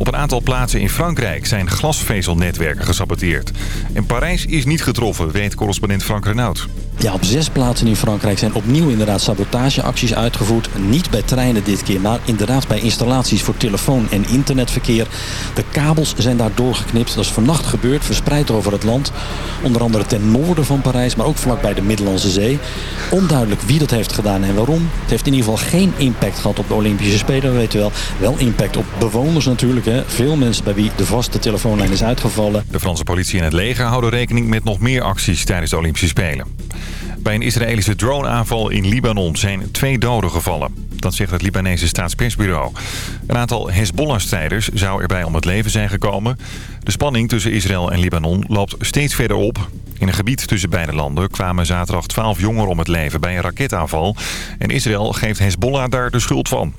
Op een aantal plaatsen in Frankrijk zijn glasvezelnetwerken gesaboteerd. En Parijs is niet getroffen, weet correspondent Frank Renaud. Ja, op zes plaatsen in Frankrijk zijn opnieuw inderdaad sabotageacties uitgevoerd. Niet bij treinen dit keer, maar inderdaad bij installaties voor telefoon- en internetverkeer. De kabels zijn daar doorgeknipt. Dat is vannacht gebeurd, verspreid over het land. Onder andere ten noorden van Parijs, maar ook vlakbij de Middellandse Zee. Onduidelijk wie dat heeft gedaan en waarom. Het heeft in ieder geval geen impact gehad op de Olympische Spelen, weet u wel. Wel impact op bewoners natuurlijk. Veel mensen bij wie de vaste telefoonlijn is uitgevallen. De Franse politie en het leger houden rekening met nog meer acties tijdens de Olympische Spelen. Bij een Israëlische droneaanval in Libanon zijn twee doden gevallen. Dat zegt het Libanese staatspersbureau. Een aantal Hezbollah-strijders zou erbij om het leven zijn gekomen. De spanning tussen Israël en Libanon loopt steeds verder op. In een gebied tussen beide landen kwamen zaterdag 12 jongeren om het leven bij een raketaanval. En Israël geeft Hezbollah daar de schuld van.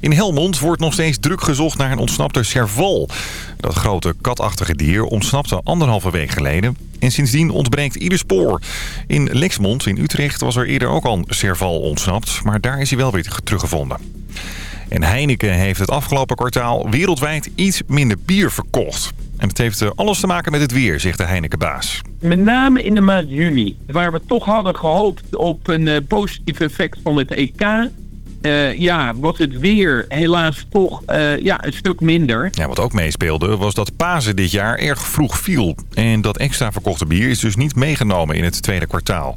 In Helmond wordt nog steeds druk gezocht naar een ontsnapte serval. Dat grote katachtige dier ontsnapte anderhalve week geleden. En sindsdien ontbreekt ieder spoor. In Lexmond in Utrecht was er eerder ook al een serval ontsnapt. Maar daar is hij wel weer teruggevonden. En Heineken heeft het afgelopen kwartaal wereldwijd iets minder bier verkocht. En het heeft alles te maken met het weer, zegt de Heineken-baas. Met name in de maand juni, waar we toch hadden gehoopt op een uh, positief effect van het EK... Uh, ja, wordt het weer helaas toch uh, ja, een stuk minder. Ja, wat ook meespeelde was dat Pasen dit jaar erg vroeg viel. En dat extra verkochte bier is dus niet meegenomen in het tweede kwartaal.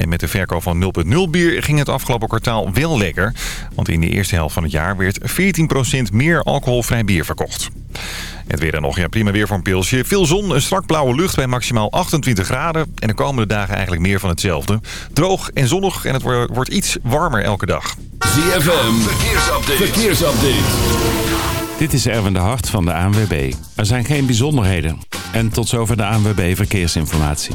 En met de verkoop van 0.0 bier ging het afgelopen kwartaal wel lekker. Want in de eerste helft van het jaar werd 14% meer alcoholvrij bier verkocht. Het weer dan nog, ja prima weer voor een pilsje. Veel zon, een strak blauwe lucht bij maximaal 28 graden. En de komende dagen eigenlijk meer van hetzelfde. Droog en zonnig en het wordt iets warmer elke dag. ZFM, verkeersupdate. verkeersupdate. Dit is Erwin de Hart van de ANWB. Er zijn geen bijzonderheden. En tot zover de ANWB Verkeersinformatie.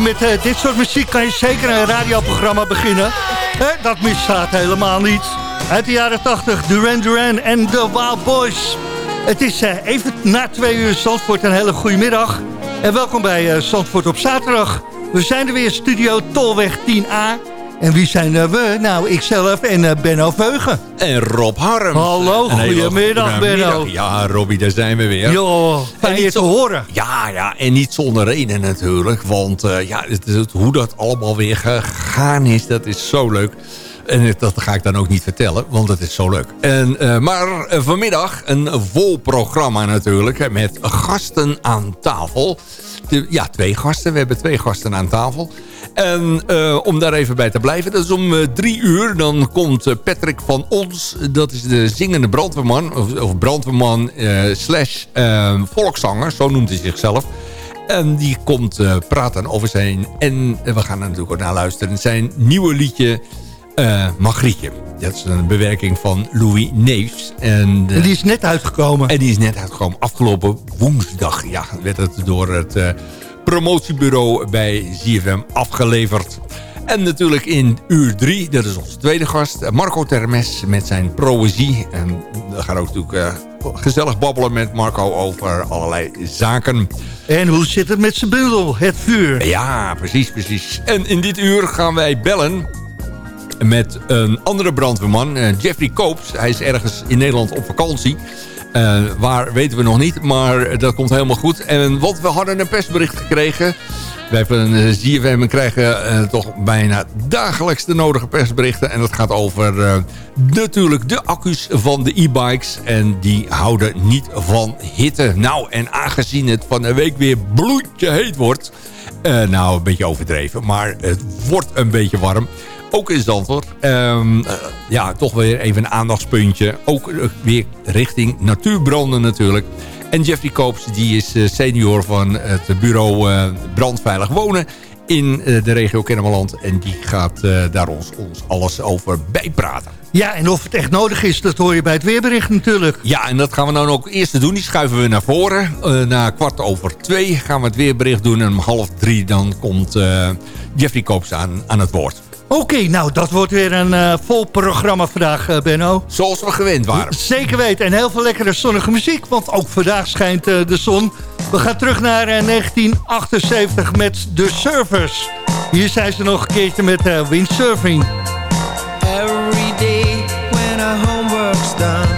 En met uh, dit soort muziek kan je zeker een radioprogramma beginnen. Eh, dat misstaat helemaal niet. Uit de jaren 80, Duran Duran en The Wild Boys. Het is uh, even na twee uur Zandvoort een hele goede middag. En welkom bij uh, Zandvoort op zaterdag. We zijn er weer, studio Tolweg 10A. En wie zijn uh, we? Nou, ikzelf en uh, Benno Veugen. En Rob Harms. Hallo, goedemiddag Benno. Ja, Robbie, daar zijn we weer. Jo, fijn je te horen. Ja, ja, en niet zonder reden natuurlijk. Want uh, ja, het, het, hoe dat allemaal weer gegaan is, dat is zo leuk. En dat ga ik dan ook niet vertellen, want het is zo leuk. En, uh, maar vanmiddag een vol programma natuurlijk, met gasten aan tafel. Ja, twee gasten. We hebben twee gasten aan tafel. En uh, om daar even bij te blijven, dat is om uh, drie uur. Dan komt uh, Patrick van Ons, dat is de zingende brandweerman. Of, of brandweerman slash volkszanger, zo noemt hij zichzelf. En die komt praten over zijn... En we gaan er natuurlijk ook naar luisteren. Zijn nieuwe liedje Magrietje. Dat is een bewerking van Louis Neefs. En, en, die is net uitgekomen. En die is net uitgekomen. Afgelopen woensdag ja, werd het door het promotiebureau bij ZFM afgeleverd. En natuurlijk in uur 3, dat is onze tweede gast, Marco Termes met zijn proëzie. En we gaan ook natuurlijk uh, gezellig babbelen met Marco over allerlei zaken. En hoe zit het met zijn bundel, het vuur? Ja, precies, precies. En in dit uur gaan wij bellen met een andere brandweerman, uh, Jeffrey Koops. Hij is ergens in Nederland op vakantie. Uh, waar weten we nog niet, maar dat komt helemaal goed. En wat we hadden een persbericht gekregen. Wij van ZFM krijgen toch bijna dagelijks de nodige persberichten. En dat gaat over natuurlijk de accu's van de e-bikes. En die houden niet van hitte. Nou, en aangezien het van de week weer bloedje heet wordt... nou, een beetje overdreven, maar het wordt een beetje warm ook in Zandvoort. Um, uh, ja, toch weer even een aandachtspuntje. Ook weer richting natuurbranden natuurlijk. En Jeffrey Koops, die is uh, senior van het bureau uh, Brandveilig Wonen in de regio Kennemerland. En die gaat daar ons, ons alles over bijpraten. Ja, en of het echt nodig is, dat hoor je bij het weerbericht natuurlijk. Ja, en dat gaan we dan ook eerst doen. Die schuiven we naar voren. Uh, na kwart over twee gaan we het weerbericht doen. En om half drie dan komt uh, Jeffrey Koops aan, aan het woord. Oké, okay, nou dat wordt weer een uh, vol programma vandaag, uh, Benno. Zoals we gewend waren. Zeker weten. En heel veel lekkere zonnige muziek, want ook vandaag schijnt uh, de zon. We gaan terug naar 1978 met The Surfers. Hier zijn ze nog een keertje met windsurfing. Every day when our homework's done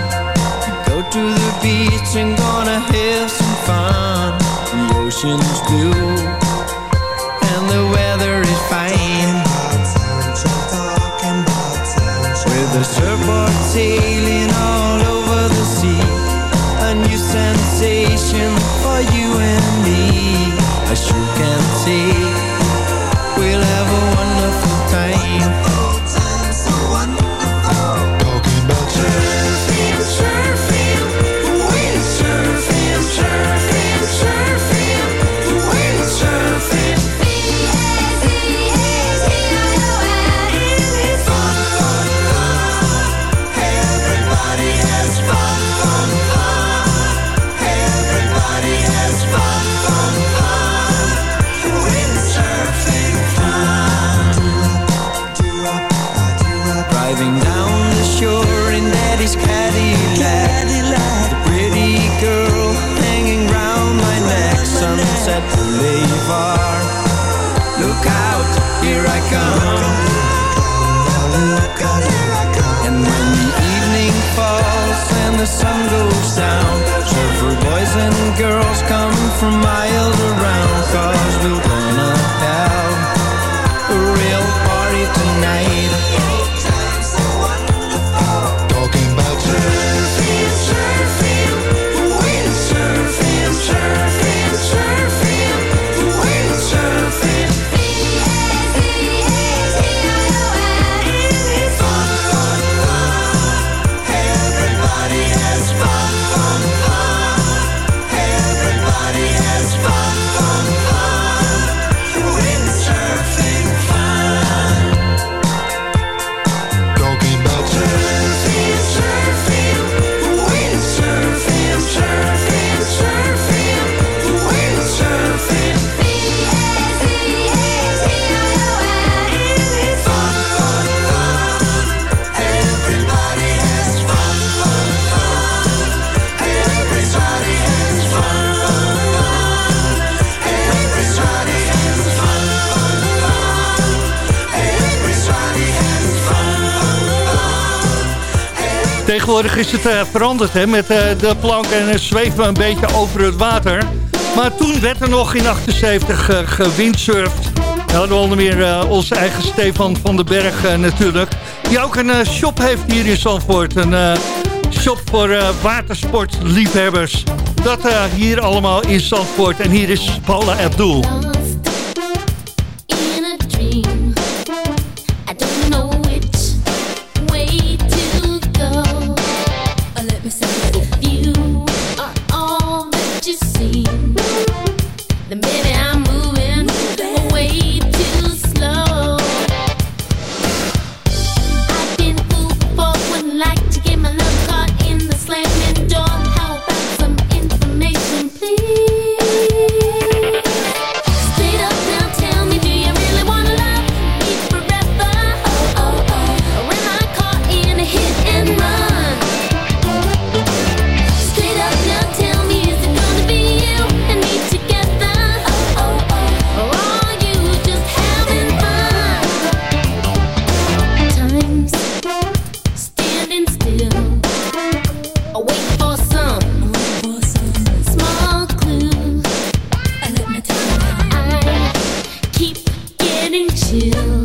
We go to the beach and gonna have some fun The ocean's blue tegenwoordig is het eh, veranderd hè, met eh, de plank en eh, zweven we een beetje over het water. Maar toen werd er nog in 78 uh, gewindsurfd. We hadden onder meer onze eigen Stefan van den Berg natuurlijk. Die ook een shop heeft hier in Zandvoort. Een shop voor watersportliefhebbers. Dat hier allemaal in Zandvoort. En hier is Paula Abdul. you.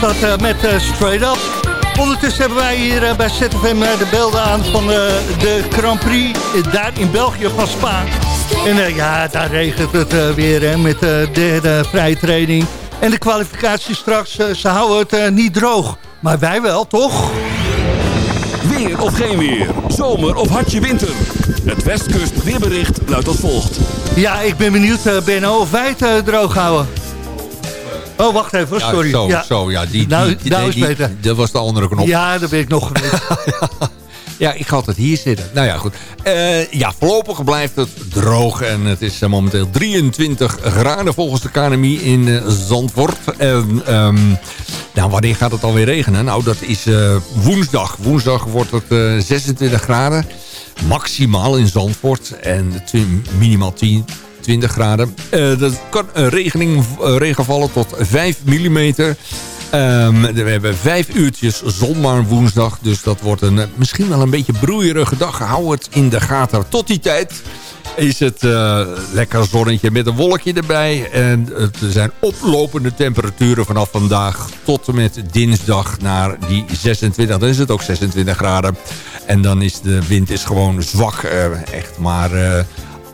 dat eh, met uh, Straight Up. Ondertussen hebben wij hier eh, bij ZFM de beelden aan van de Grand Prix daar in België van Spa. En ja, daar regent het weer met de derde vrije training. En de kwalificatie straks, ze houden het niet droog. Maar wij wel, toch? Weer of geen weer, zomer of hartje winter. Het Westkust weerbericht luidt als volgt. Ja, ik ben benieuwd, Benno, of wij het droog houden. Oh, wacht even, sorry. Zo, ja, zo, ja. Die, nou, die, die, nou is beter. dat was de andere knop. Ja, daar ben ik nog geweest. ja, ik ga altijd hier zitten. Nou ja, goed. Eh, ja, voorlopig blijft het droog. En het is eh, momenteel 23 graden volgens de KNMI in eh, Zandvoort. En, ehm, nou, wanneer gaat het alweer regenen? Nou, dat is woensdag. Woensdag wordt het 26 graden. Maximaal in Zandvoort. En minimaal 10 20 graden. Eh, dat kan regening, eh, regen vallen tot 5 mm. Ehm, we hebben vijf uurtjes zon maar woensdag. Dus dat wordt een, eh, misschien wel een beetje broeierige dag. Hou het in de gaten. Tot die tijd is het lekker zonnetje met een wolkje erbij. En het zijn oplopende temperaturen vanaf vandaag tot en met dinsdag naar die 26. Dan is het ook 26 graden. En dan is de wind is gewoon zwak. Echt maar...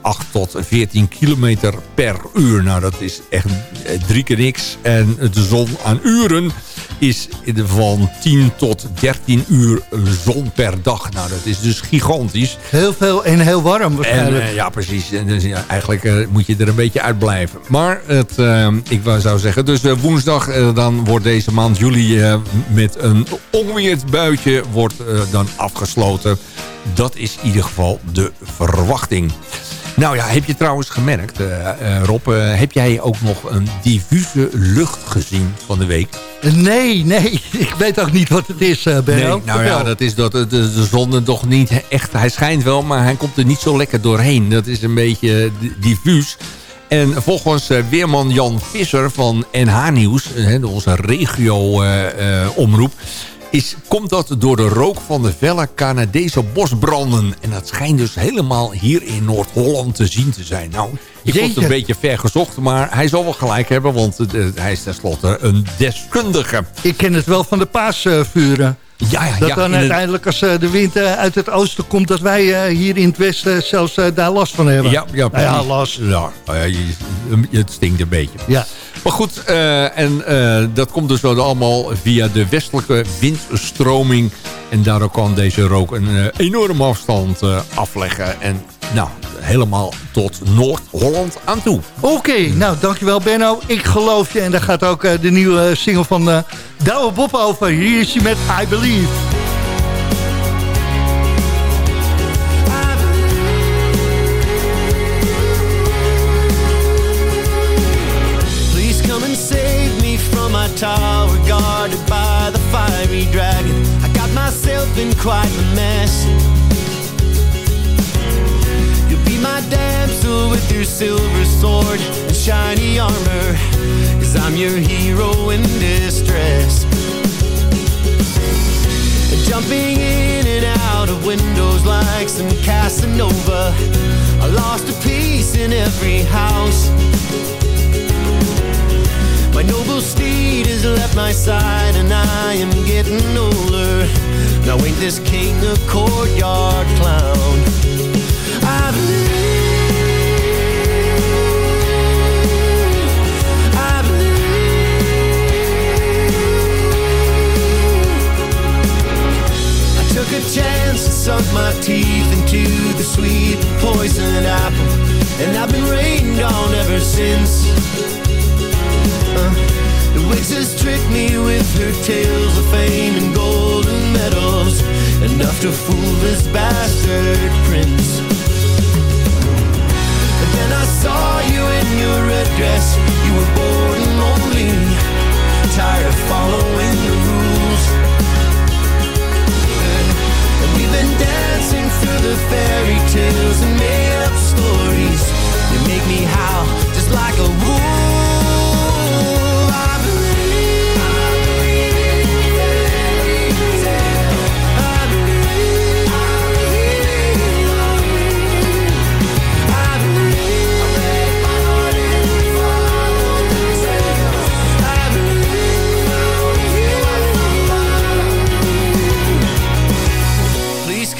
8 tot 14 kilometer per uur. Nou, dat is echt eh, drie keer niks. En de zon aan uren is van 10 tot 13 uur zon per dag. Nou, dat is dus gigantisch. Heel veel en heel warm En, waarschijnlijk. eh, ja, precies. En dus, ja, eigenlijk eh, moet je er een beetje uitblijven. Maar het, ik zou zeggen, dus woensdag dan wordt deze maand juli met een onweerd buitje wordt, dan afgesloten. Dat is in ieder geval de verwachting. Nou ja, heb je trouwens gemerkt, eh, eh, Rob, eh, heb jij ook nog een diffuse lucht gezien van de week? Nee, nee. Ik weet ook niet wat het is, Benno. Nee, nou ja, dat is dat de, de, zon toch niet echt... Hij schijnt wel, maar hij komt er niet zo lekker doorheen. Dat is een beetje di- diffuus. En volgens weerman Jan Visser van NH Nieuws, onze regio-omroep... is, komt dat door de rook van de felle Canadese bosbranden. En dat schijnt dus helemaal hier in Noord-Holland te zien te zijn. Nou, ik vond het Jeetje. een beetje ver gezocht, maar hij zal wel gelijk hebben... want eh, hij is tenslotte een deskundige. Ik ken het wel van de paasvuren. Ja, ja, Dat ja. dan uiteindelijk als eh, de wind eh, uit het oosten komt... dat wij hier in het westen zelfs daar last van hebben. Ja, ja, Nou ja, last. Ja, nou het stinkt een beetje. Ja. Maar goed, eh, en eh, dat komt dus wel allemaal via de westelijke windstroming. En daardoor kan deze rook een eh, enorme afstand afleggen. En nou, helemaal tot Noord-Holland aan toe. Oké, nou dankjewel Benno. Ik geloof je. En daar gaat ook de nieuwe single van Douwe Bob over. Hier is hij met I Believe. In quite a mess. You'll be my damsel with your silver sword and shiny armor. Cause I'm your hero in distress. Jumping in and out of windows like some Casanova. I lost a piece in every house. Noble steed has left my side and I am getting older. Now ain't this king a courtyard clown? I believe, I believe. I took a chance and sunk my teeth into the sweet poison apple. And I've been rained on ever since. The witches tricked me with her tales of fame and golden medals, enough to fool this bastard prince. And then I saw you in your red dress, you were bored and lonely, tired of following the rules. And we've been dancing through the fairy tales and made up stories. You make me howl just like a wolf.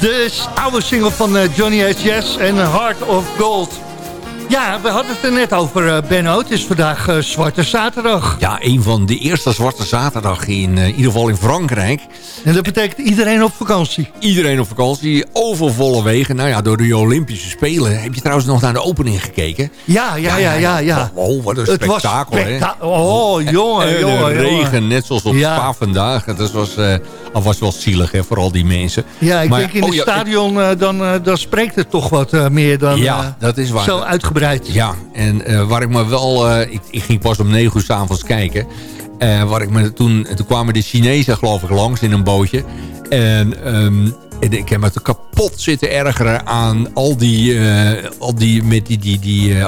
De oude single van eh, Johnny H. Yes en Heart of Gold. Ja, we hadden het er net over, eh, Benno. Het is vandaag eh, Zwarte Zaterdag. Ja, een van de eerste Zwarte Zaterdag in, in ieder geval in Frankrijk. En dat betekent iedereen op vakantie. Iedereen op vakantie, overvolle wegen. Nou ja, door de Olympische Spelen. Heb je trouwens nog naar de opening gekeken? Ja, ja, ja, ja. ja. Oh, wat een Het was spektakel, hè? Oh, jongen, En jongen, regen, net zoals op Ja. Spa vandaag. Dat was, al was wel zielig, hè, voor al die mensen. Ja, ik Maar- denk in oh, het ja, stadion, eh, dan, eh, dan spreekt het toch wat eh, meer dan Ja, dat is waar. zo uitgebreid. Ja, en waar ik me wel... ik, ik ging pas om negen uur s'avonds kijken. Waar ik me toen, toen kwamen de Chinezen geloof ik langs in een bootje. En, ehm, en ik heb me te kapot zitten ergeren aan al die, al die, met die, die, die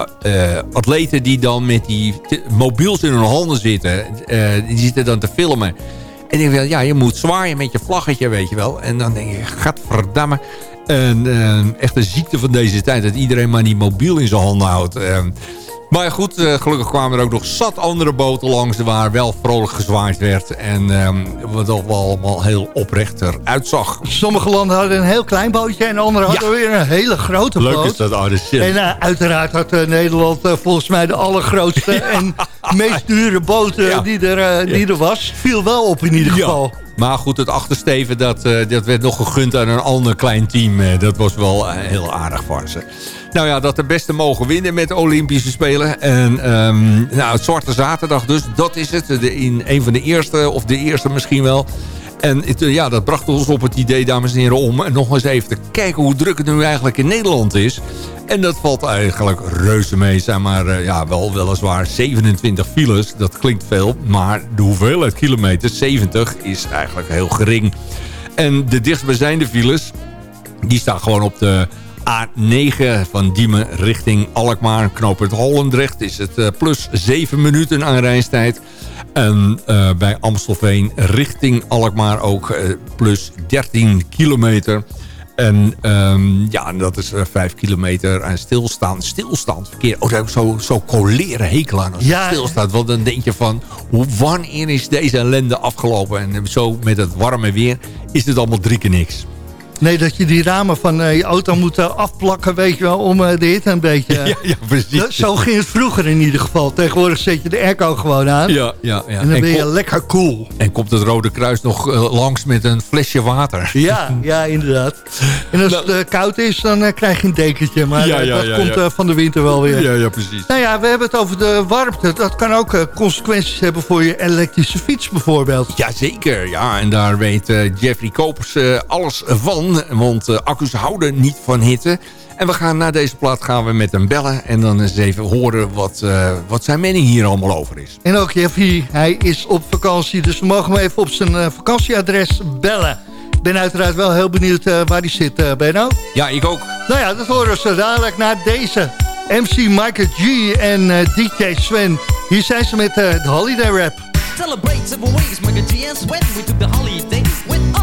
atleten die dan met die mobiels in hun handen zitten. Die zitten dan te filmen. En ik denk ja, je moet zwaaien met je vlaggetje, weet je wel. En dan denk je, gadverdamme. En echt een ziekte van deze tijd, dat iedereen maar die mobiel in zijn handen houdt. Eh, maar goed, eh, gelukkig kwamen er ook nog zat andere boten langs... waar wel vrolijk gezwaaid werd. En ehm, wat er wel allemaal heel oprecht eruit zag. Sommige landen hadden een heel klein bootje en andere hadden weer een hele grote Leuk boot. is dat, oh, dat is- En eh, uiteraard had eh, Nederland volgens mij de allergrootste en meest dure boot Ja. die, er, die er was. Viel wel op in ieder geval. Maar goed, het achtersteven dat, dat werd nog gegund aan een ander klein team. Dat was wel heel aardig van ze. Nou ja, dat de beste mogen winnen met de Olympische Spelen. En ehm, nou, het Zwarte Zaterdag dus, dat is het. In een van de eerste, of de eerste misschien wel. En eh, ja, dat bracht ons op het idee, dames en heren, om nog eens even te kijken hoe druk het nu eigenlijk in Nederland is. En dat valt eigenlijk reuze mee. Zijn maar eh, ja, wel weliswaar 27 files. Dat klinkt veel. Maar de hoeveelheid kilometers, 70, is eigenlijk heel gering. En de dichtstbijzijnde files, die staan gewoon op de A9 van Diemen richting Alkmaar. Knooppunt Holendrecht is het eh, plus 7 minuten aan reistijd. En eh, bij Amstelveen richting Alkmaar ook eh, plus 13 kilometer. En ehm, ja, dat is vijf kilometer aan stilstaan. Stilstaand verkeer. Oh, daar zo, zo coleren hekel aan als Ja. stilstaat. Want dan denk je van, hoe, wanneer is deze ellende afgelopen? En zo met het warme weer is het allemaal drie keer niks. Nee, dat je die ramen van eh, je auto moet eh, afplakken, weet je wel, om eh, de hitte een beetje... Ja, ja, precies. Zo- ging het vroeger in ieder geval. Tegenwoordig zet je de airco gewoon aan. Ja, ja, ja. En dan ben je lekker cool. en komt het Rode Kruis nog langs met een flesje water. Ja, ja, inderdaad. En als het eh, koud is, dan krijg je een dekentje. Maar Nou- Ja, ja, dat komt van de winter wel weer. Ja, ja, precies. Nou ja, we hebben het over de warmte. Dat kan ook consequenties hebben voor je elektrische fiets bijvoorbeeld. Jazeker, ja. En daar weet Jeffrey Kopers alles van. Want eh, accu's houden niet van hitte. En we gaan na deze plaat gaan we met hem bellen. En dan eens even horen wat, eh, wat zijn mening hier allemaal over is. En ook Jeffrey, hij is op vakantie. Dus we mogen hem even op zijn eh, vakantieadres bellen. Ik ben uiteraard wel heel benieuwd eh, waar hij zit, eh Benno. Ja, ik ook. Nou ja, dat horen we zo dadelijk na deze. MC Michael G en eh, DJ Sven. Hier zijn ze met de Holiday Rap. Celebrate several ways, Michael G and Swen. We took the holiday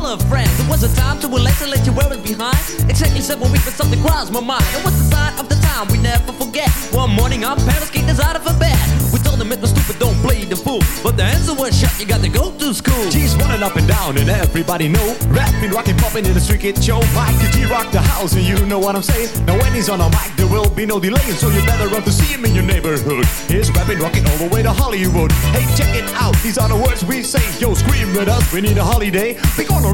our friends. It was a time to relax and let you wear it behind. Exactly seven weeks, but something crossed my mind. It was the sign of the time we never forget. One morning, our parents kicked us out of a bed. We told them it was stupid, don't play the fool. But the answer was shut, you got to go to school. G's running up and down and everybody know Rapping, rocking, popping in the street kid show Mike G rock the house and you know what I'm saying Now when he's on a mic there will be no delay So you better run to see him in your neighborhood He's rapping, rocking all the way to Hollywood Hey check it out, these are the words we say Yo scream with us, we need a holiday We gonna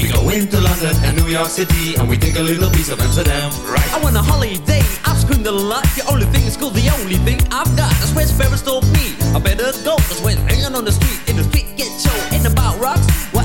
We go into London and New York City and we take a little piece of Amsterdam, right? I want a holiday, I've screamed a lot. The only thing is cool, the only thing I've got. That's where Ferris told me I better go. Cause when hanging on the street In the street get show Ain't about rocks. What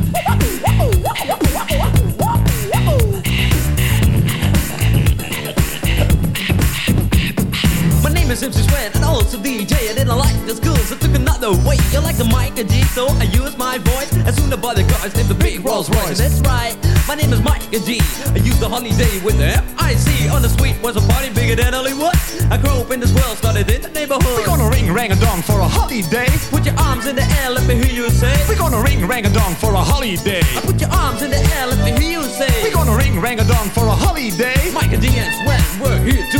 MC Swen and also DJ I didn't like the school so took another way. You like the Micah G so I use my voice. As soon as I bought the guys named the big Rolls Royce. That's right, my name is Micah G. I use the holiday with the M-I-C On the suite was a party bigger than Hollywood. I grew up in this world, started in the neighborhood. We're gonna ring rang a dong for a holiday. Put your arms in the air, let me hear you say. We're gonna ring rang a dong for a holiday. I put your arms in the air, let me hear you say. We're gonna ring rang a dong for a holiday. Micah G and Swen, we're here to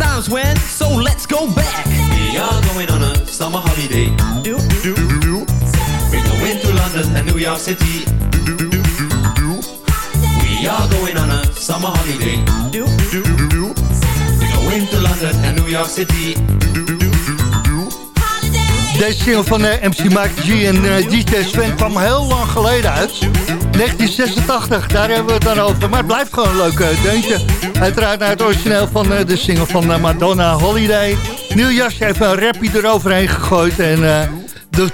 times when, so let's go back. We are going on a summer holiday. Do, do, do. We go into London and New York City. We are going on a summer holiday. Do, do, do. We go into London and New York City. Deze single van eh, MC Mike G en eh, DJ Sven kwam heel lang geleden uit. 1986, daar hebben we het dan over. Maar het blijft gewoon een leuk uh, deuntje. Uiteraard naar het origineel van eh, de single van eh, Madonna Holiday. Nieuw jasje, even een rapje eroverheen gegooid. En eh,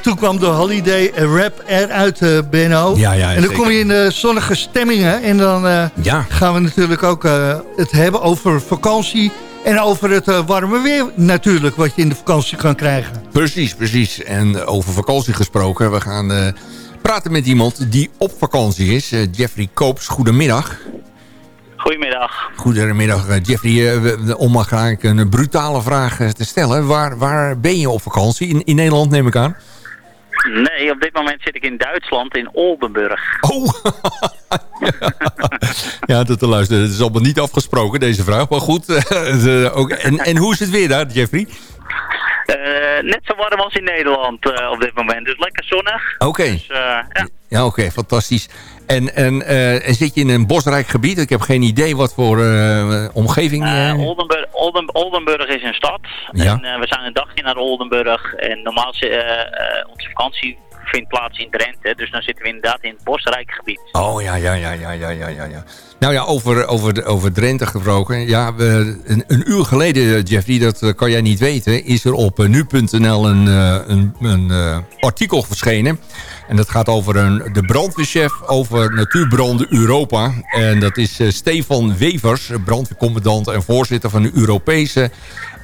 toen kwam de Holiday rap eruit, eh Benno. Ja, ja, en dan zeker. kom je in de zonnige stemmingen. En dan eh, Ja. gaan we natuurlijk ook eh, het hebben over vakantie... En over het eh, warme weer natuurlijk, wat je in de vakantie kan krijgen. Precies, precies. En over vakantie gesproken. We gaan eh, praten met iemand die op vakantie is. Eh, Jeffrey Koops, goedemiddag. Goedemiddag. Goedemiddag, Jeffrey. We- we- om maar graag een brutale vraag te stellen. Waar, waar ben je op vakantie? In, in Nederland neem ik aan. Nee, op dit moment zit ik in Duitsland, in Oldenburg. Oh! Ja, dat te luisteren. Het is allemaal niet afgesproken, deze vraag. Maar goed. eh, en, en hoe is het weer daar, Jeffrey? Eh, net zo warm als in Nederland eh, op dit moment. Dus lekker zonnig. Oké. Dus, ja. Ja, oké, fantastisch. En, en, eh, en zit je in een bosrijk gebied? Ik heb geen idee wat voor eh, omgeving... Eh, Oldenburg, Olden, Oldenburg is een stad. Ja. En, we zijn een dagje naar Oldenburg. En normaal is onze vakantie vindt plaats in Drenthe. Dus dan zitten we inderdaad in het bosrijk gebied. Oh ja, ja, ja, ja, ja, ja, ja. Nou ja, over, over, over Drenthe gesproken. Ja, we, een, een uur geleden, Jeffrey, dat kan jij niet weten... is er op nu.nl een, een, een artikel verschenen. En dat gaat over een, de brandweerchef over natuurbranden Europa. En dat is eh, Stefan Wevers, brandweercommandant en voorzitter van de Europese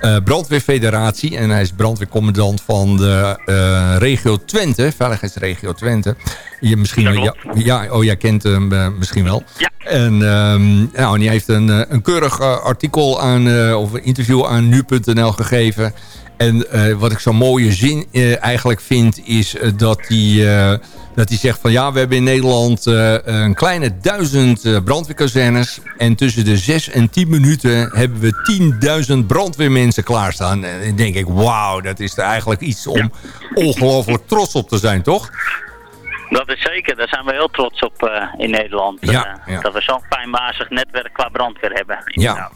eh, brandweerfederatie. En hij is brandweercommandant van de eh, regio Twente, veiligheidsregio Twente. Je misschien, Dat ja, oh, jij kent hem misschien wel. Ja. En, ehm, nou, en die heeft een, een keurig artikel aan, of een interview aan nu.nl gegeven. En eh, wat ik zo'n mooie zin eh, eigenlijk vind, is eh, dat hij... dat hij zegt van ja, we hebben in Nederland een kleine duizend brandweerkazernes. En tussen de zes en tien minuten hebben we 10.000 brandweermensen klaarstaan. En dan denk ik, wauw, dat is er eigenlijk iets om ongelooflijk trots op te zijn, toch? Dat is zeker, daar zijn we heel trots op in Nederland. Ja, ja. Dat we zo'n fijnmazig netwerk qua brandweer hebben. Ja.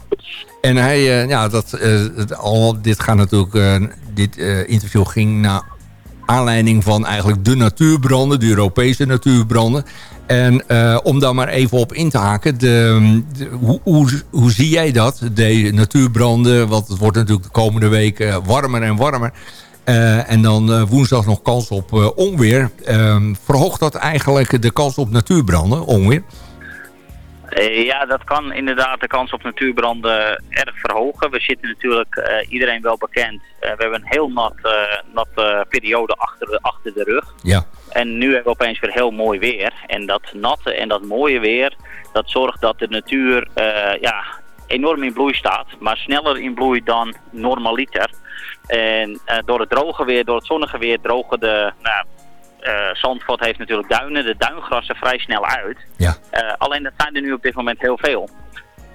En hij, eh, ja, dat, eh, al, dit gaat natuurlijk, eh, dit interview ging naar aanleiding van eigenlijk de natuurbranden, de Europese natuurbranden. En om daar maar even op in te haken, de, hoe, hoe, hoe zie jij dat, de natuurbranden? Want het wordt natuurlijk de komende week warmer en warmer. En dan woensdag nog kans op onweer. Ehm, verhoogt dat eigenlijk de kans op natuurbranden, onweer? Eh, ja, dat kan inderdaad de kans op natuurbranden erg verhogen. We zitten natuurlijk, eh, iedereen wel bekend, eh, we hebben een heel nat, eh, natte periode achter de, achter de rug. Ja. En nu hebben we opeens weer heel mooi weer. En dat natte en dat mooie weer, dat zorgt dat de natuur eh, ja, enorm in bloei staat. Maar sneller in bloei dan normaliter. En eh, door het droge weer, door het zonnige weer, drogen de... Nou, eh, Zandvoort heeft natuurlijk duinen, de duingrassen vrij snel uit. Ja. Eh, alleen dat zijn er nu op dit moment heel veel.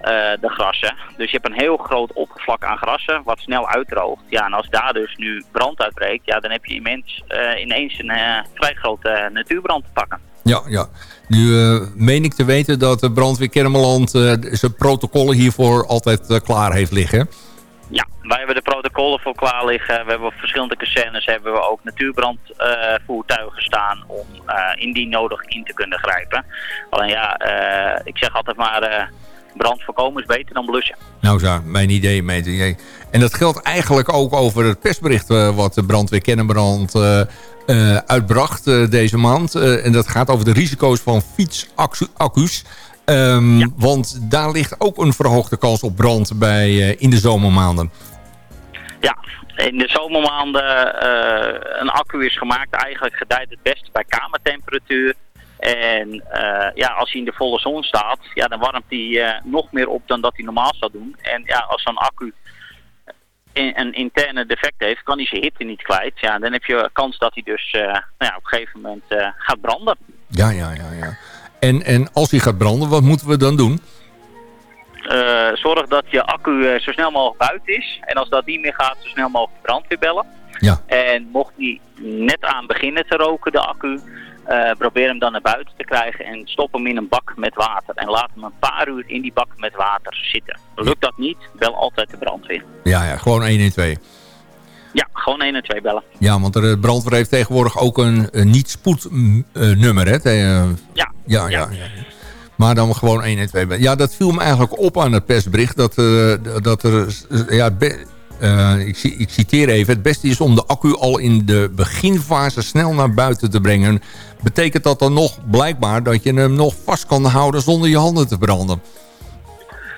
eh, de grassen. Dus je hebt een heel groot oppervlak aan grassen wat snel uitdroogt. Ja, en als daar dus nu brand uitbreekt, ja, dan heb je immens, ineens een vrij grote natuurbrand te pakken. Ja, ja. Nu meen ik te weten dat de brandweer Kennemerland eh, zijn protocollen hiervoor altijd klaar heeft liggen. Wij hebben de protocollen voor klaar liggen. We hebben op verschillende kazernes hebben we ook natuurbrandvoertuigen staan om eh, indien nodig in te kunnen grijpen. Alleen ja, eh, ik zeg altijd maar, eh, brand voorkomen is beter dan blussen. Nou zo, mijn idee, mijn idee. En dat geldt eigenlijk ook over het persbericht wat de brandweer Kennemerland eh, uitbracht deze maand. En dat gaat over de risico's van fietsaccu's. Ehm, Want daar ligt ook een verhoogde kans op brand bij, in de zomermaanden. Ja, in de zomermaanden eh een accu is gemaakt. Eigenlijk gedijt het best bij kamertemperatuur. En eh, ja, als hij in de volle zon staat, ja, dan warmt hij eh, nog meer op dan dat hij normaal zou doen. En ja, als zo'n accu in- een interne defect heeft, kan hij zijn hitte niet kwijt. Ja, dan heb je kans dat hij dus nou ja, op een gegeven moment gaat branden. Ja, ja, ja. ja. En, en als hij gaat branden, wat moeten we dan doen? Eh, zorg dat je accu eh, zo snel mogelijk buiten is. En als dat niet meer gaat, zo snel mogelijk de brandweer bellen. Ja. En mocht die net aan beginnen te roken, de accu, eh, probeer hem dan naar buiten te krijgen en stop hem in een bak met water. En laat hem een paar uur in die bak met water zitten. Lukt dat niet, bel altijd de brandweer. Ja, ja, gewoon 112. Ja, gewoon 1 en 2 bellen. Ja, want de brandweer heeft tegenwoordig ook een, een niet-spoednummer, hè? Te- eh, Ja. ja, ja, ja. Maar dan gewoon 1 en 2 bellen. Ja, dat viel me eigenlijk op aan het persbericht. Dat, eh, dat er, ja, eh, ik, ik citeer even. Het beste is om de accu al in de beginfase snel naar buiten te brengen. Betekent dat dan nog blijkbaar dat je hem nog vast kan houden zonder je handen te branden?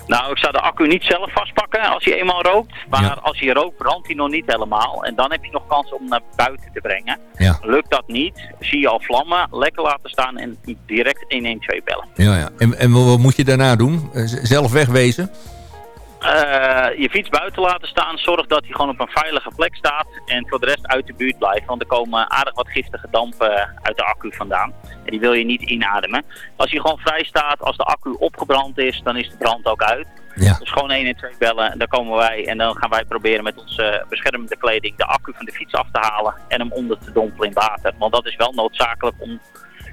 Nou, ik zou de accu niet zelf vastpakken als hij eenmaal rookt. Maar Ja. als hij rookt, brandt hij nog niet helemaal. En dan heb je nog kans om naar buiten te brengen. Ja. Lukt dat niet, zie je al vlammen, lekker laten staan en direct 112 bellen. Ja, ja. En, en wat moet je daarna doen? Eh, Zelf wegwezen? Eh, je fiets buiten laten staan, zorg dat hij gewoon op een veilige plek staat. En voor de rest uit de buurt blijven, want er komen aardig wat giftige dampen uit de accu vandaan. En die wil je niet inademen. Als hij gewoon vrij staat, als de accu opgebrand is, dan is de brand ook uit. Ja. Dus gewoon 1 en 2 bellen, en dan komen wij en dan gaan wij proberen met onze beschermende kleding de accu van de fiets af te halen en hem onder te dompelen in water. Want dat is wel noodzakelijk om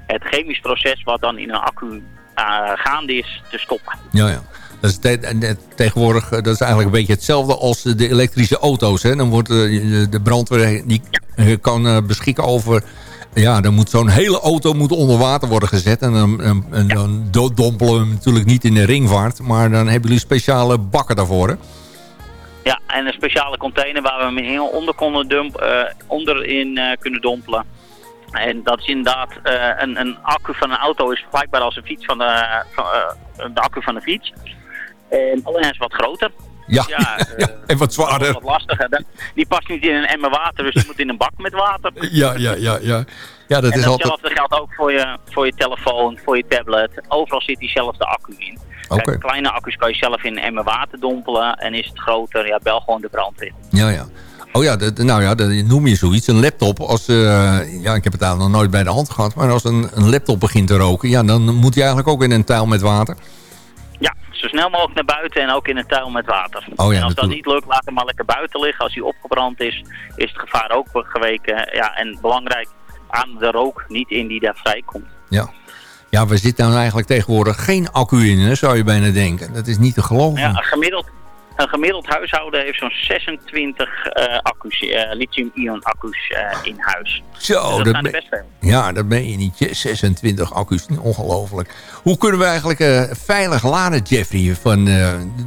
het chemisch proces wat dan in een accu eh, gaande is, te stoppen. Ja, ja. Dat is te- en, tegenwoordig eh, dat is eigenlijk een beetje hetzelfde als de elektrische auto's. Hè? Dan wordt eh, de- de brandweer die eh, kan eh, beschikken over... Ja, dan moet zo'n hele auto moet onder water worden gezet. En dan, en, en dan do- dompelen we hem natuurlijk niet in de ringvaart. Maar dan hebben jullie speciale bakken daarvoor, hè? Ja, en een speciale container waar we hem in onder konden dump, onderin kunnen dompelen. En dat is inderdaad een, een accu van een auto is vergelijkbaar als een fiets van de, van, de accu van een fiets. En alleen is wat groter. Ja, Ja, eh, en wat zwaarder. Wat lastiger. Die past niet in een emmer water, dus die moet in een bak met water. Ja, ja, ja, ja. Ja, dat en is altijd... geldt ook voor je, voor je telefoon, voor je tablet. Overal zit diezelfde accu in. Kijk, kleine accu's kan je zelf in een emmer water dompelen. En is het groter, ja, bel gewoon de brandweer. Ja, ja. Oh ja, dat- nou ja, dat noem je zoiets. Een laptop, als, eh, ja, ik heb het eigenlijk nog nooit bij de hand gehad. Maar als een, een laptop begint te roken, ja, dan moet hij eigenlijk ook in een tuil met water. Zo snel mogelijk naar buiten en ook in een tuil met water. Oh ja, en als dat niet lukt, laat hem maar lekker buiten liggen. Als hij opgebrand is, is het gevaar ook geweken. Ja, en belangrijk, aan de rook niet in die daar vrijkomt. Ja. Ja, we zitten nou eigenlijk tegenwoordig geen accu in, hè, zou je bijna denken. Dat is niet te geloven. Ja, gemiddeld, een gemiddeld huishouden heeft zo'n 26 eh, accu's, eh, lithium-ion accu's eh, in huis. Zo, Dus dat, ben- best veel. Ja, dat ben je niet. Je- 26 accu's, ongelooflijk. Hoe kunnen we eigenlijk veilig laden, Jeffrey? Van,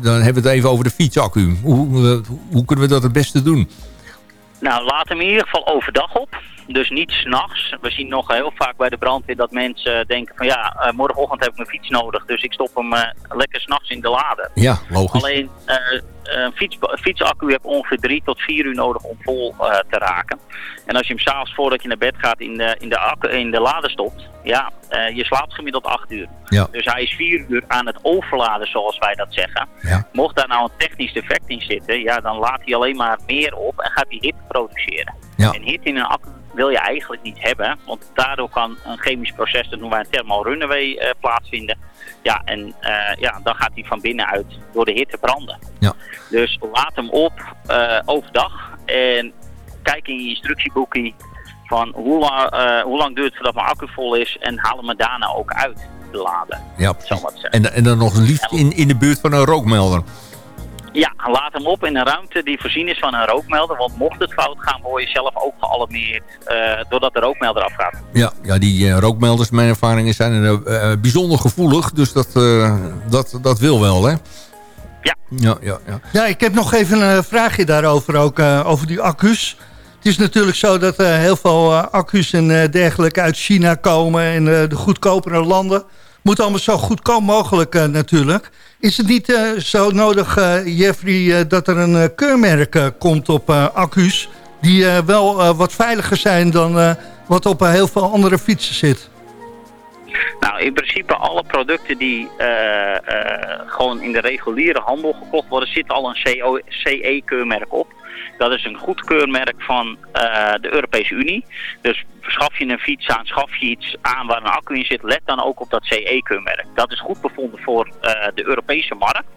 dan hebben we het even over de fietsaccu. Hoe, hoe kunnen we dat het beste doen? Nou, laat hem in ieder geval overdag op. Dus niet s'nachts. We zien nog heel vaak bij de brandweer dat mensen denken van ja, eh, morgenochtend heb ik mijn fiets nodig. Dus ik stop hem eh, lekker s'nachts in de lader. Ja, logisch. Alleen eh, een fiets, fietsaccu heb ongeveer drie tot vier uur nodig om vol eh, te raken. En als je hem s'avonds voordat je naar bed gaat in de, in de, accu, in de lader stopt, ja, eh, je slaapt gemiddeld acht uur. Ja. Dus hij is vier uur aan het overladen zoals wij dat zeggen. Ja. Mocht daar nou een technisch defect in zitten, ja, dan laat hij alleen maar meer op en gaat hij hitte produceren. Ja. En hitte in een accu wil je eigenlijk niet hebben, want daardoor kan een chemisch proces, dat noemen wij een thermal runaway, eh, plaatsvinden. Ja, en eh, ja, dan gaat hij van binnenuit door de hitte branden. Ja. Dus laat hem op eh, overdag en kijk in je instructieboekje van hoe, la- eh, hoe lang duurt het voordat mijn accu vol is en haal hem daarna ook uit te laden. Ja. En, en dan nog liefst in, in de buurt van een rookmelder. Ja, laat hem op in een ruimte die voorzien is van een rookmelder. Want mocht het fout gaan, word je zelf ook gealarmeerd eh, doordat de rookmelder afgaat. Ja, ja die eh, rookmelders, mijn ervaringen zijn eh, bijzonder gevoelig. Dus dat, eh, dat, dat wil wel, hè? Ja. Ja, ja, ja. Ja, ik heb nog even een vraagje daarover ook, eh, over die accu's. Het is natuurlijk zo dat eh, heel veel eh, accu's en eh, dergelijke uit China komen... en eh, de goedkopere landen. Moet allemaal zo goedkoop mogelijk eh, natuurlijk. Is het niet eh, zo nodig, eh, Jeffrey, eh, dat er een keurmerk komt op accu's... die wel wat veiliger zijn dan wat op heel veel andere fietsen zit? Nou, in principe alle producten die gewoon in de reguliere handel gekocht worden, zit al een CE-keurmerk op. Dat is een goedkeurmerk van eh, de Europese Unie. Dus schaf je een fiets aan, schaf je iets aan waar een accu in zit, let dan ook op dat CE-keurmerk. Dat is goed bevonden voor eh, de Europese markt.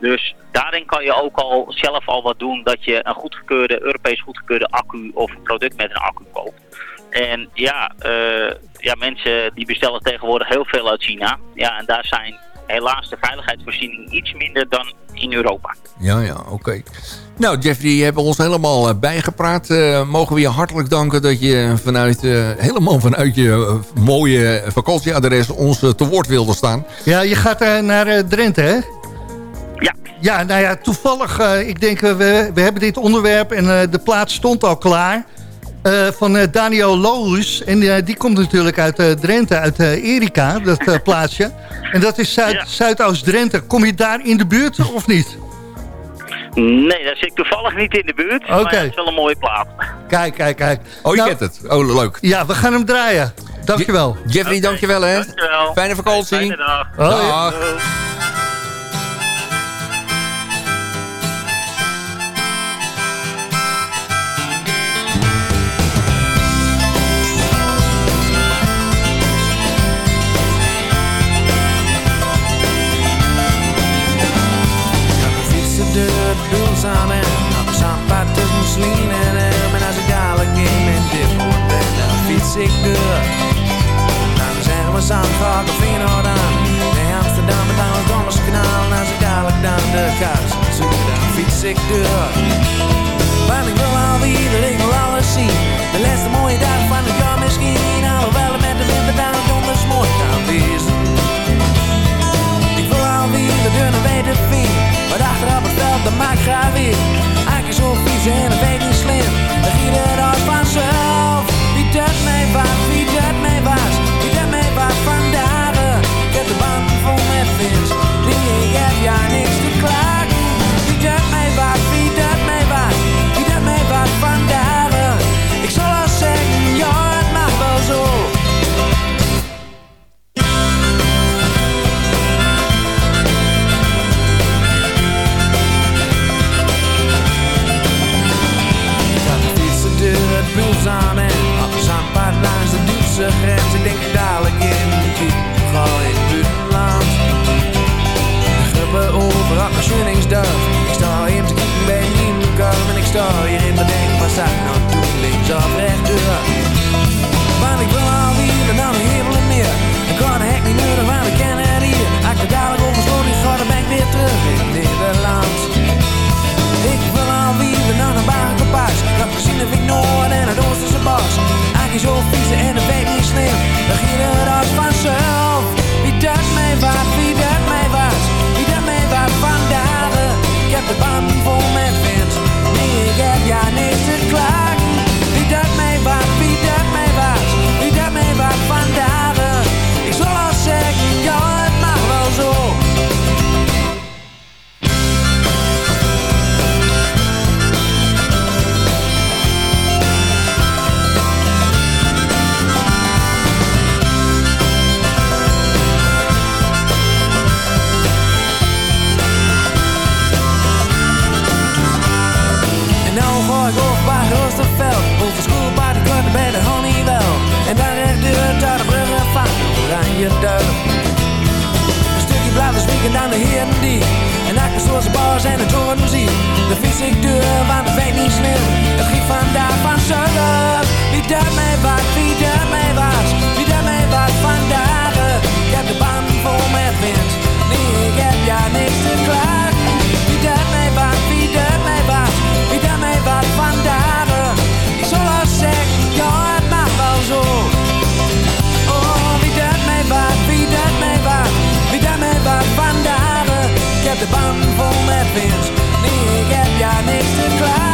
Dus daarin kan je ook al zelf al wat doen dat je een goedgekeurde, Europees goedgekeurde accu of een product met een accu koopt. En ja, eh, ja, mensen die bestellen tegenwoordig heel veel uit China. Ja, en daar zijn helaas de veiligheidsvoorziening iets minder dan in Europa. Ja, ja, oké. Nou, Jeffrey, je hebt ons helemaal eh, bijgepraat. Eh, mogen we je hartelijk danken dat je vanuit, eh, helemaal vanuit je mooie vakantieadres ons te woord wilde staan. Ja, je gaat naar eh, Drenthe, hè? Ja. Ja, nou ja, toevallig, eh, ik denk, we, we hebben dit onderwerp en eh, de plaats stond al klaar. Eh, van eh, Daniel Loos. En eh, die komt natuurlijk uit eh, Drenthe, uit eh, Erika, dat plaatsje. En dat is Zuid, Zuidoost-Drenthe. Kom je daar in de buurt of niet? Nee, daar zit ik toevallig niet in de buurt. Maar Oké. het is wel een mooie plaats. Kijk, kijk, kijk. Oh, je Nou, kent het. Oh, leuk. Ja, we gaan hem draaien. Dankjewel. Jeffrey, dankjewel hè. Dankjewel. Fijne vakantie. Fijne dag. Oh, ja. Dag. Dan zeggen we Zandvoort of Feyenoord aan. Nee, Amsterdam met aan het Dommerskanaal. En als ik dadelijk dan de kaars zoek, dan fiets ik door. Want ik wil alweer, ik wil alles zien. De laatste mooie dag van het jaar misschien. Alhoewel het met de winter dan donders mooi kan wezen. Ik wil alweer de deur naar weten vind. Maar achter op het veld, dat maakt graag weer. Eigenlijk zo fietsen en dat weet niet slim. Dan giet het als vanzelf. Wie dat mij was, wie dat mij was. Ik heb Schunningsdorf. Ik sta hier te kijken bij Nieuwkomen en ik sta hier in mijn denk, wat zou ik nou doen, links of rechtdoor? Want ik wil alweer en dan een hemel en meer. Ik kan de hek niet nodig, want ik ken het hier. Als ik dadelijk over sloot, ik ga, dan ben ik weer terug in Nederland. Ik wil alweer naar een bagenpas. Dat gezien heb ik Noord en het Oosterse bos. Eigenlijk zo fietsen en dat weet niet slim. Dan ging het als vanzelf. De band vol met wind. Nee, ik heb ja niks te klagen. Daar bruggen van Oranje Duif Een stukje blijven zwieken dan de heren die. En achter zoals de bars en de toren zie De fiets ik door, want het weet niet slim Het giet vandaag van zuiden Wie mij was, wie mij was Wie mij was vandaag. Ik heb de band vol met wind. Nee, Ik heb de band vol met wind Nee, ik heb ja niks te klagen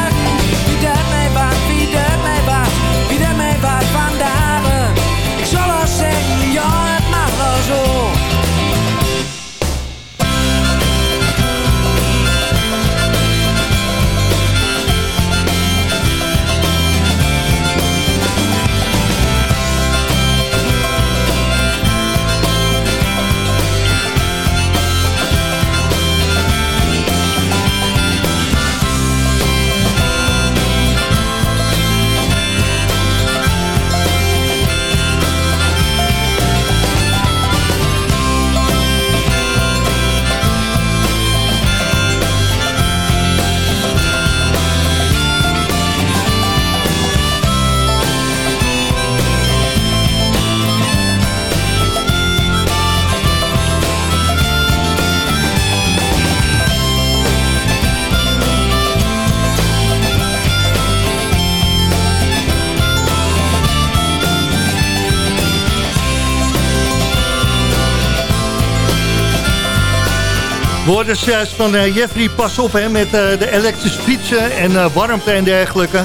We hoorden juist van eh, Jeffrey, pas op hè, met eh, de elektrische fietsen en eh, warmte en dergelijke.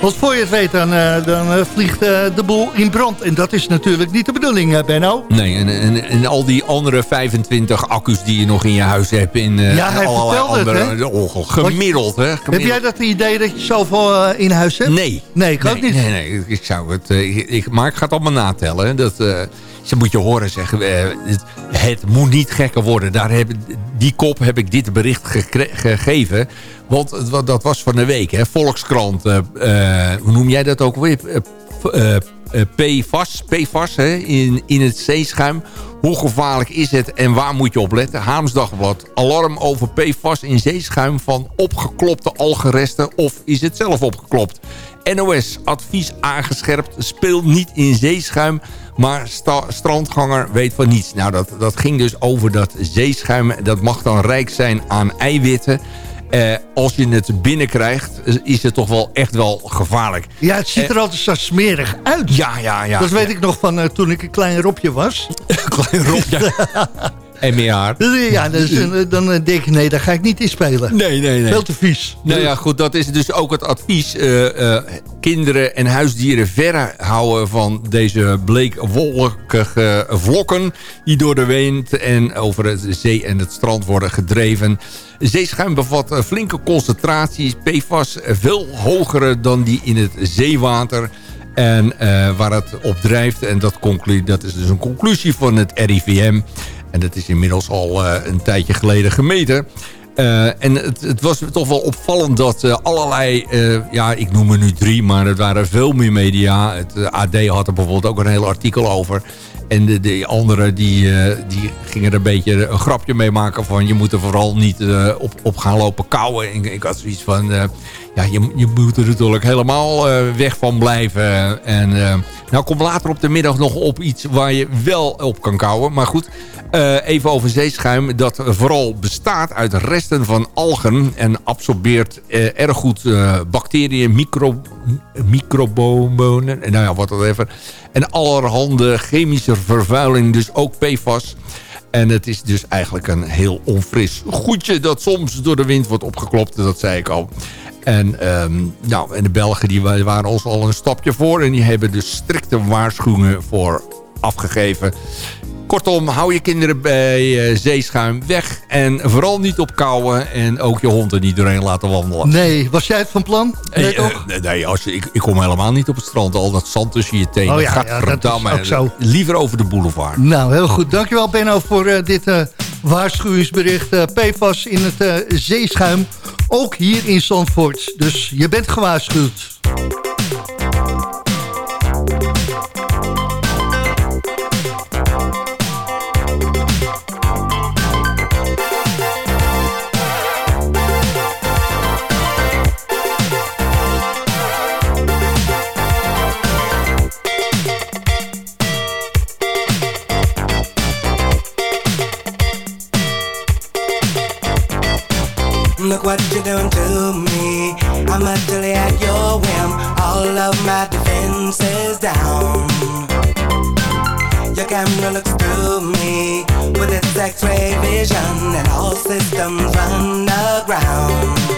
Want voor je het weet, dan, eh, dan eh, vliegt eh, de boel in brand. En dat is natuurlijk niet de bedoeling, eh, Benno. Nee, en, en, en al die andere 25 accu's die je nog in je huis hebt... in eh, Ja, hij vertelde het, andere... oh, gemiddeld, hè? Heb Gemiddeld. jij dat idee dat je zoveel eh, in huis hebt? Nee. Nee, ik ook nee, niet. Nee, nee, ik zou het... eh, ik, ik- maar ik ga het allemaal natellen. hè. Dat, eh, ze moet je horen zeggen, eh, het, het moet niet gekker worden. Daar heb, die kop heb ik dit bericht gegeven. Want dat was van de week, hè. Volkskrant. eh, eh, hoe noem jij dat ook weer? Eh, PFAS, PFAS hè, in, in het zeeschuim. Hoe gevaarlijk is het en waar moet je op letten? Haams Dagblad. Alarm over PFAS in zeeschuim van opgeklopte algeresten of is het zelf opgeklopt? NOS, advies aangescherpt. Speel niet in zeeschuim, maar strandganger weet van niets. Nou, dat, dat ging dus over dat zeeschuim. Dat mag dan rijk zijn aan eiwitten. Eh, als je het binnenkrijgt, is het toch wel echt wel gevaarlijk. Ja, het ziet er altijd zo smerig uit. Ja, ja, ja. dat weet ja. ik nog van eh, toen ik een klein ropje was. Klein ropje. En meer haar. Ja, dus, dan eh, denk ik, nee, daar ga ik niet in spelen. Nee, nee, nee. Veel te vies. Nou ja, goed, dat is dus ook het advies. eh, eh, kinderen en huisdieren verre houden van deze bleekwolkige vlokken... die door de wind en over het zee en het strand worden gedreven. Zeeschuim bevat flinke concentraties PFAS, veel hogere dan die in het zeewater... En waar het op drijft, en dat, dat is dus een conclusie van het RIVM... en dat is inmiddels al eh, een tijdje geleden gemeten... Eh, en het, het was toch wel opvallend dat eh, allerlei, ja, ik noem er nu drie, maar het waren veel meer media. Het AD had er bijvoorbeeld ook een heel artikel over. En de, de anderen die, die gingen er een beetje een grapje mee maken van... je moet er vooral niet op, op gaan lopen kauwen. Ik, had zoiets van, ja, je, je moet er natuurlijk helemaal eh, weg van blijven. En eh, nou komt later op de middag nog op iets waar je wel op kan kauwen. Maar goed, eh, even over zeeschuim. Dat vooral bestaat uit resten van algen en absorbeert erg goed bacteriën, micro, microbomen, en nou ja, wat dat even. En allerhande chemische vervuiling, dus ook PFAS. En het is dus eigenlijk een heel onfris goedje dat soms door de wind wordt opgeklopt. Dat zei ik al. En, ehm, nou, en de Belgen die wa- waren ons al een stapje voor. En die hebben dus strikte waarschuwingen voor afgegeven. Kortom, hou je kinderen bij eh, zeeschuim weg. En vooral niet op kouwen. En ook je hond er niet doorheen laten wandelen. Nee, was jij het van plan? Nee, eh, nee als, ik, ik kom helemaal niet op het strand. Al dat zand tussen je tenen. Oh ja, ja, dat is Gadverdamme. ook zo. Liever over de boulevard. Nou, heel goed. Dankjewel Benno voor eh, dit waarschuwingsbericht. PFAS in het zeeschuim. Ook hier in Zandvoort. Dus je bent gewaarschuwd. Look what you're doing to me. I'm utterly at your whim. All of my defenses down. Your camera looks through me with its X-ray vision, and all systems run aground.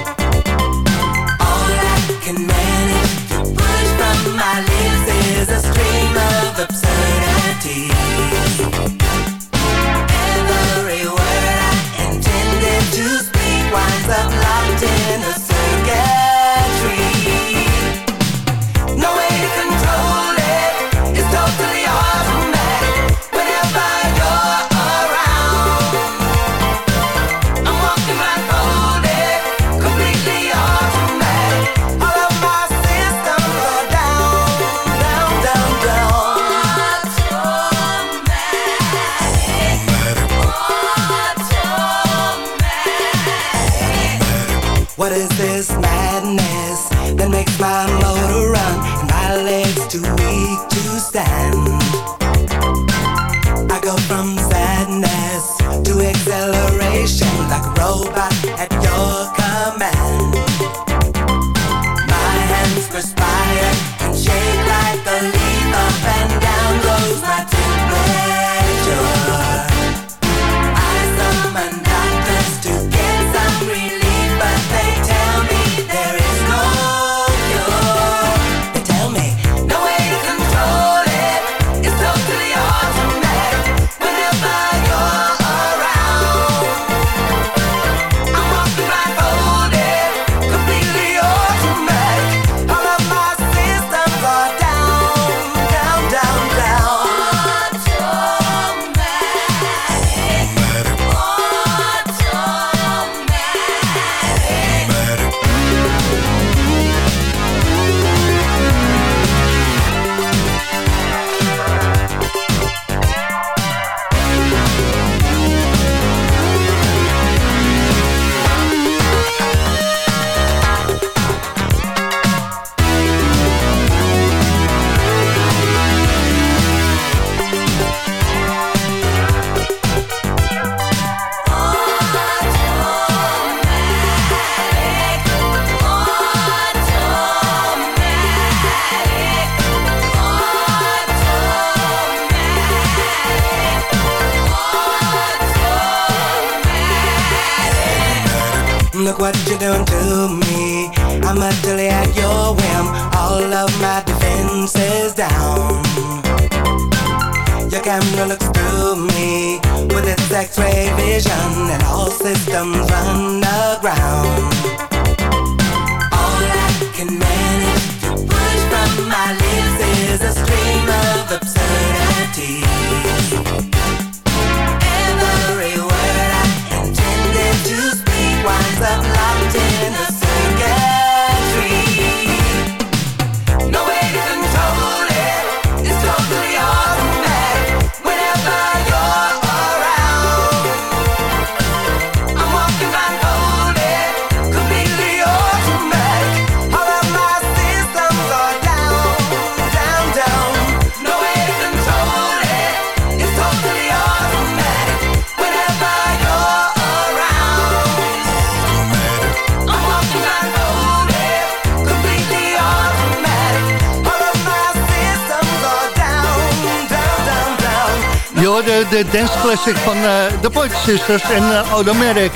Van eh, de Pointer Sisters en uh, Automatic.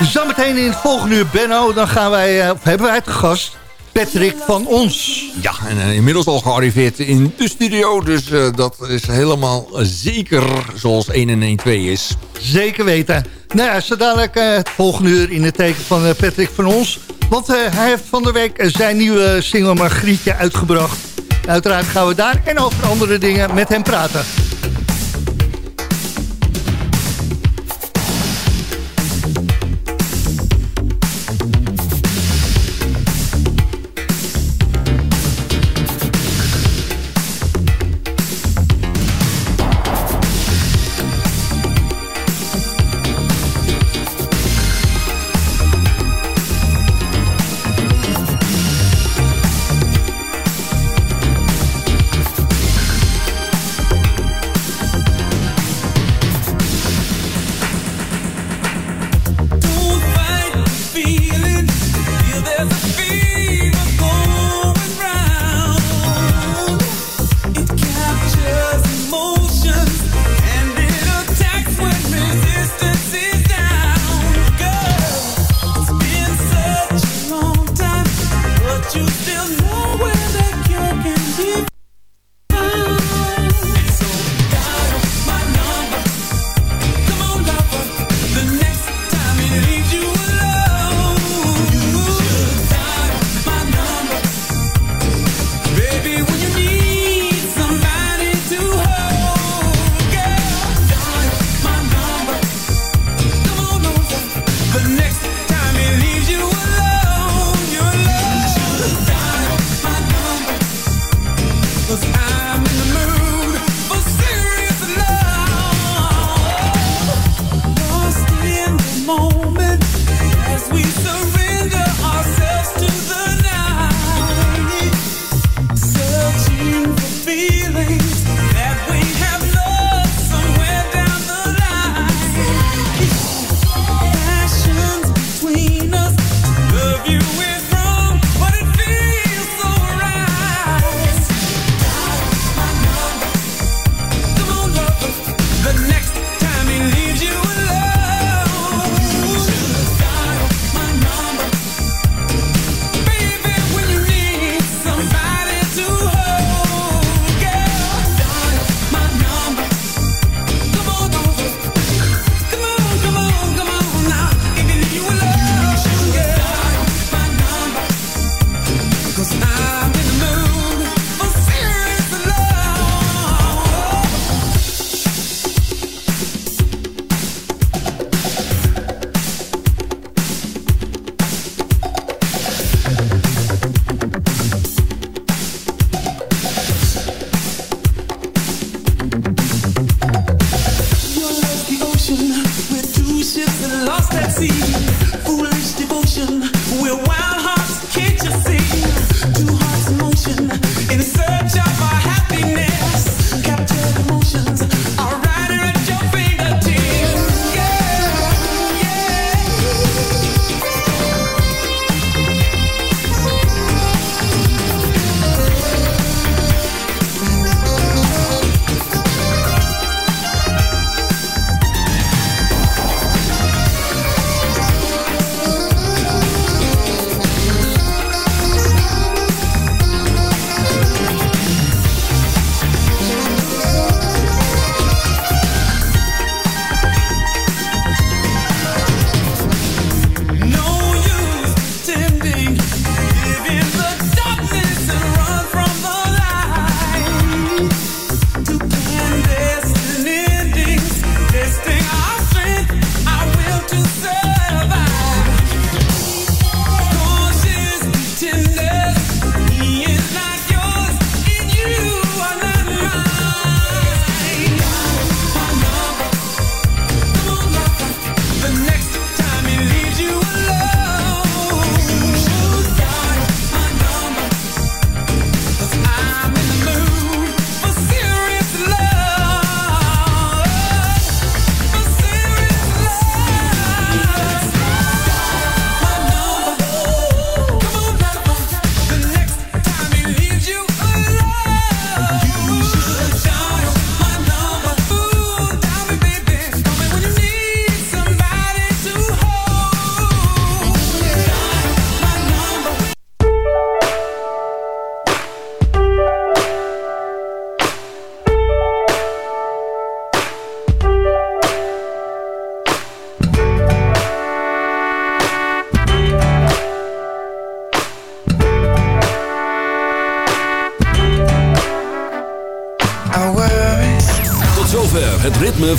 Zometeen in het volgende uur, Benno, dan gaan wij, eh, of hebben wij te gast... Patrick van ons. Ja, en eh, inmiddels al gearriveerd in de studio. Dus eh, dat is helemaal zeker zoals 1 en 1 2 is. Zeker weten. Nou ja, zo dadelijk eh, het volgende uur in het teken van eh, Patrick van ons. Want eh, hij heeft van de week eh, zijn nieuwe single Margrietje uitgebracht. Uiteraard gaan we daar en over andere dingen met hem praten.